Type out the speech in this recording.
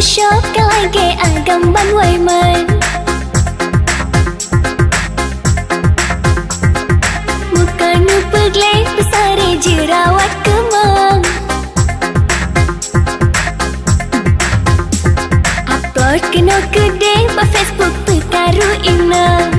shop cái lai ghê ăn cầm bánh quay mời Mukanu besare eh jerawat kemang. Upload kena kedai Buat Facebook petaruh inang.